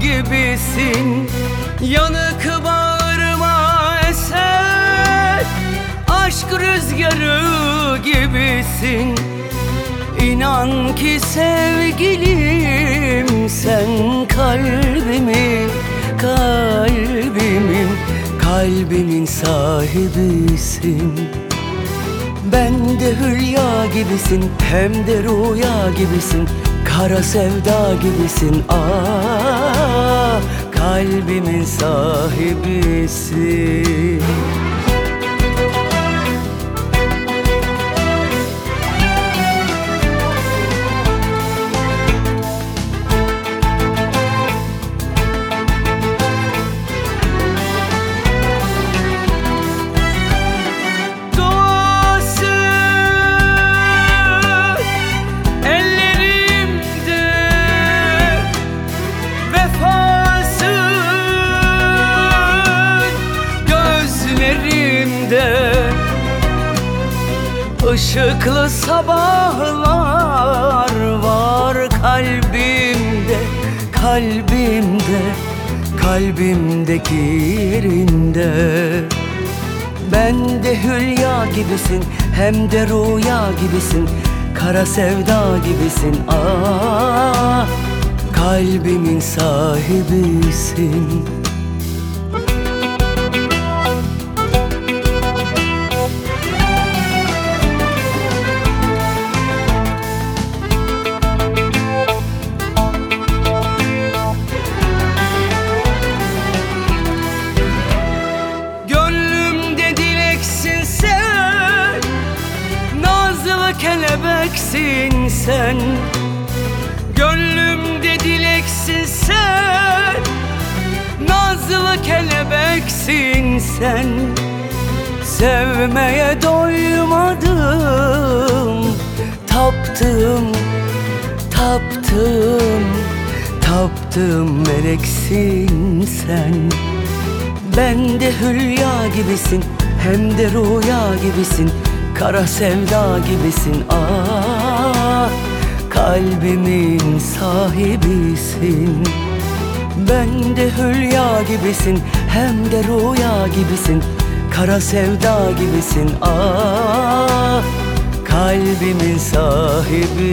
gibisin. Yanık bağrıma eser Aşk rüzgarı gibisin. İnan ki sevgilim sen kalbimin Kalbimin, kalbimin sahibisin ben de hülya gibisin hem de rüya gibisin Kara sevda gibisin. Ah kalbimin sahibisin Işıklı sabahlar var kalbimde Kalbimde, kalbimdeki yerinde. Ben de hülya gibisin hem de rüya gibisin Kara sevda gibisin. Ah Kalbimin sahibisin Kelebeksin sen. Gönlümde dileksin sen. Nazlı kelebeksin sen. Sevmeye doymadım. Taptım, taptım Taptım meleksin sen. Ben de hülya gibisin hem de rüya gibisin Kara sevda gibisin ah Kalbimin sahibisin. Ben de hülya gibisin hem de rüya gibisin. Kara sevda gibisin ah Kalbimin sahibisin